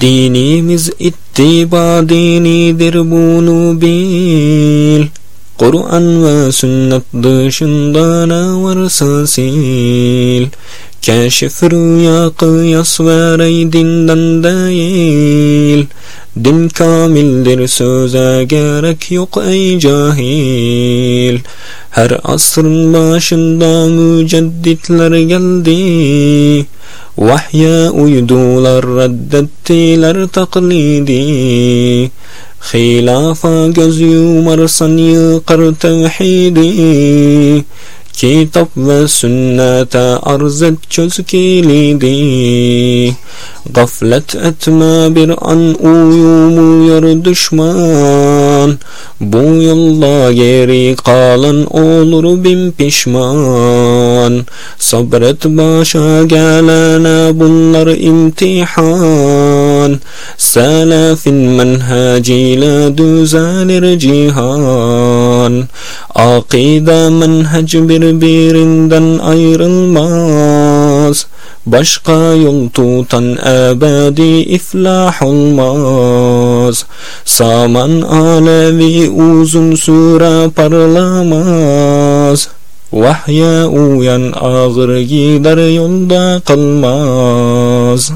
Dinimiz ittiba dinidir bunu bil Kur'an ve sünnet dışında ne varsa sil. Keşif rüya kıyas ve rey dinden değil. Din kamildir söze gerek yok ey cahil. Her asrın başında mücedditler geldi وحيا ويدول الردت لارتقليدي خلافا جزيو مرسن يقر توحيدي Kitap ve sünnete arz et çöz kilidi. Gaflet etme bir an uyumuyor düşman. Bu yolda geri kalan olur bin pişman. Sabret başa gelene bunlar imtihan. Selefin menhaciyle düzelir cihan Akide menhec birbirinden ayrılmaz. Başka yol tutan ebedi iflah olmaz. Saman alevi uzun süre parlamaz. Vahye uyan ağır gider yolda kalmaz